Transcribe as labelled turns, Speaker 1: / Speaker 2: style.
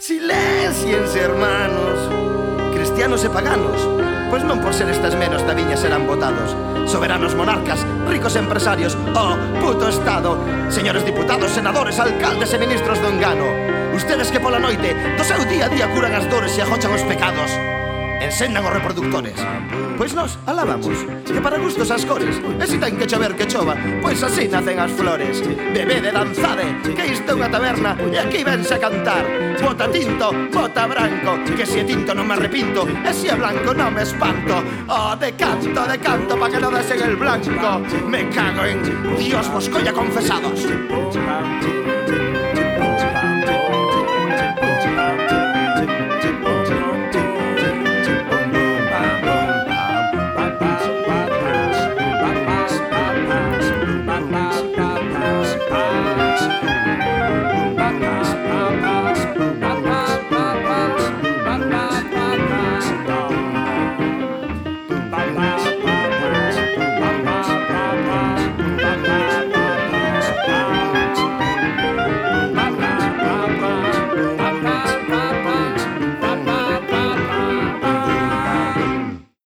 Speaker 1: Silenciense, hermanos. Cristianos e paganos. Pois non por ser estas menos da viña serán votados. Soberanos monarcas, ricos empresarios. Oh, puto estado. Señores diputados, senadores, alcaldes e ministros do engano Ustedes que pola noite Do seu día a día curan as dores e ajochan os pecados encendan os reproductores. Pois nós alabamos que para gustos as cores, e se ten que chover que chova, pois así nacen as flores. Bebede, danzade, que isto é unha taberna, e aquí vense a cantar. Bota tinto, bota branco, que se é tinto non me arrepinto, e se é blanco non me espanto. Oh, de canto, de canto, pa que non desen el blanco, me cago en Dios vos colla confesados.